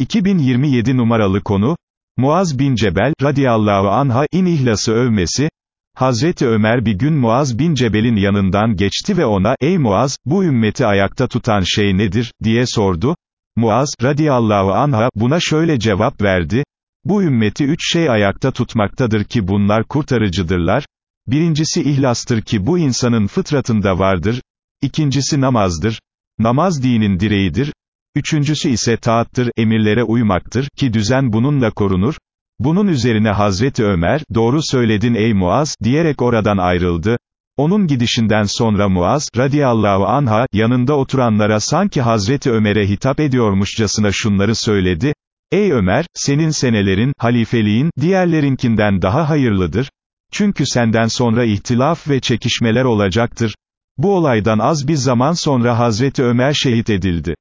2027 numaralı konu, Muaz bin Cebel, radiyallahu anha, in ihlası övmesi, Hazreti Ömer bir gün Muaz bin Cebel'in yanından geçti ve ona, ey Muaz, bu ümmeti ayakta tutan şey nedir, diye sordu. Muaz, radiyallahu anha, buna şöyle cevap verdi, bu ümmeti üç şey ayakta tutmaktadır ki bunlar kurtarıcıdırlar, birincisi ihlastır ki bu insanın fıtratında vardır, ikincisi namazdır, namaz dinin direğidir, üçüncüsü ise taattır, emirlere uymaktır, ki düzen bununla korunur, bunun üzerine Hazreti Ömer, doğru söyledin ey Muaz, diyerek oradan ayrıldı. Onun gidişinden sonra Muaz, radiyallahu anha, yanında oturanlara sanki Hazreti Ömer'e hitap ediyormuşçasına şunları söyledi. Ey Ömer, senin senelerin, halifeliğin, diğerlerinkinden daha hayırlıdır. Çünkü senden sonra ihtilaf ve çekişmeler olacaktır. Bu olaydan az bir zaman sonra Hazreti Ömer şehit edildi.